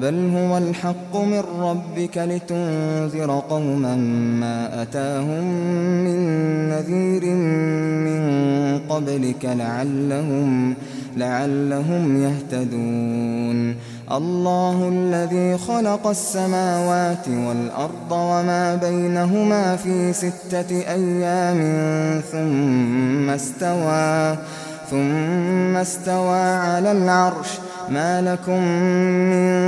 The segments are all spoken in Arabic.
بل هو الحق من ربك لتنذر قوما ما أتاهم من نذير من قبلك لعلهم لعلهم يهتدون الله الذي خلق السماوات والأرض وما بينهما في ستة أيام ثم استوى ثم استوى على العرش ما لكم من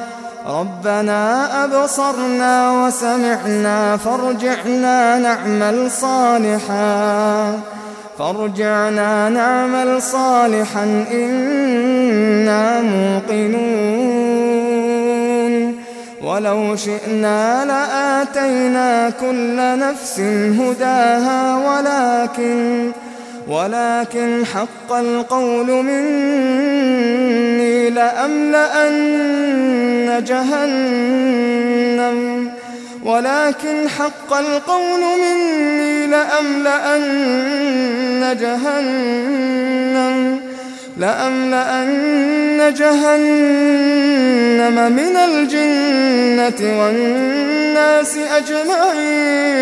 ربنا أبصرنا وسمعنا فارجعنا نعمل صالحا. فارجعنا نعمل صالحا إنا موقنون. ولو شئنا لآتينا كل نفس هداها ولكن ولكن حق القول مني لأملأن جهنم. ولكن حق القول مني لأملأن جهنم. لأملأن جهنم من الجنة والناس أجمعين.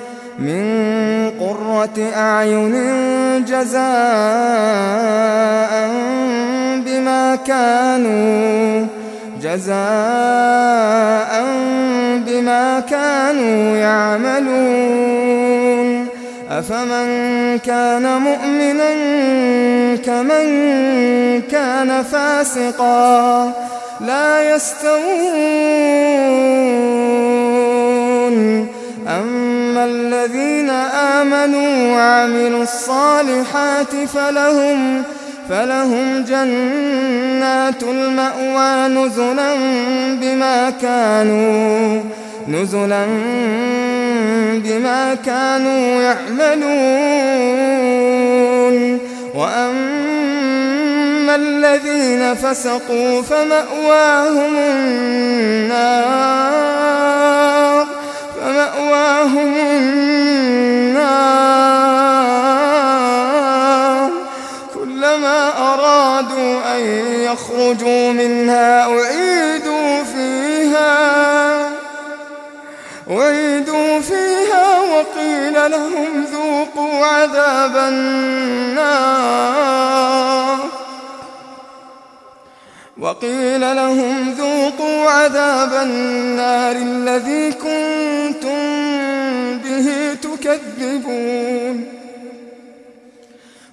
من قرة أعين جزاء بما كانوا جزاء بما كانوا يعملون. أفمن كان مؤمنا كمن كان فاسقا. لا يستوون الصالحات فلهم فلهم جنات المأوى نزلا بما كانوا نزلا بما كانوا يعملون. وأما الذين فسقوا فمأواهم النار فمأواهم النار أن يخرجوا منها أعيدوا فيها أعيدوا فيها وقيل لهم ذوقوا عذاب النار. وقيل لهم ذوقوا عذاب النار الذي كنتم به تكذبون.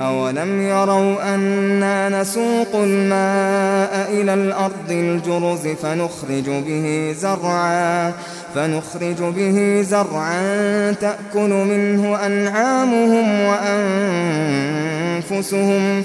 أولم يروا أنا نسوق الماء إلى الأرض الجرز فنخرج به زرعا فنخرج به زرعا تأكل منه أنعامهم وأنفسهم.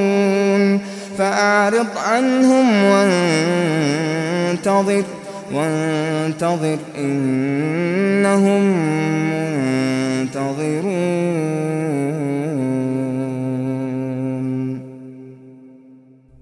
فأعرض عنهم وانتظر وانتظر إنهم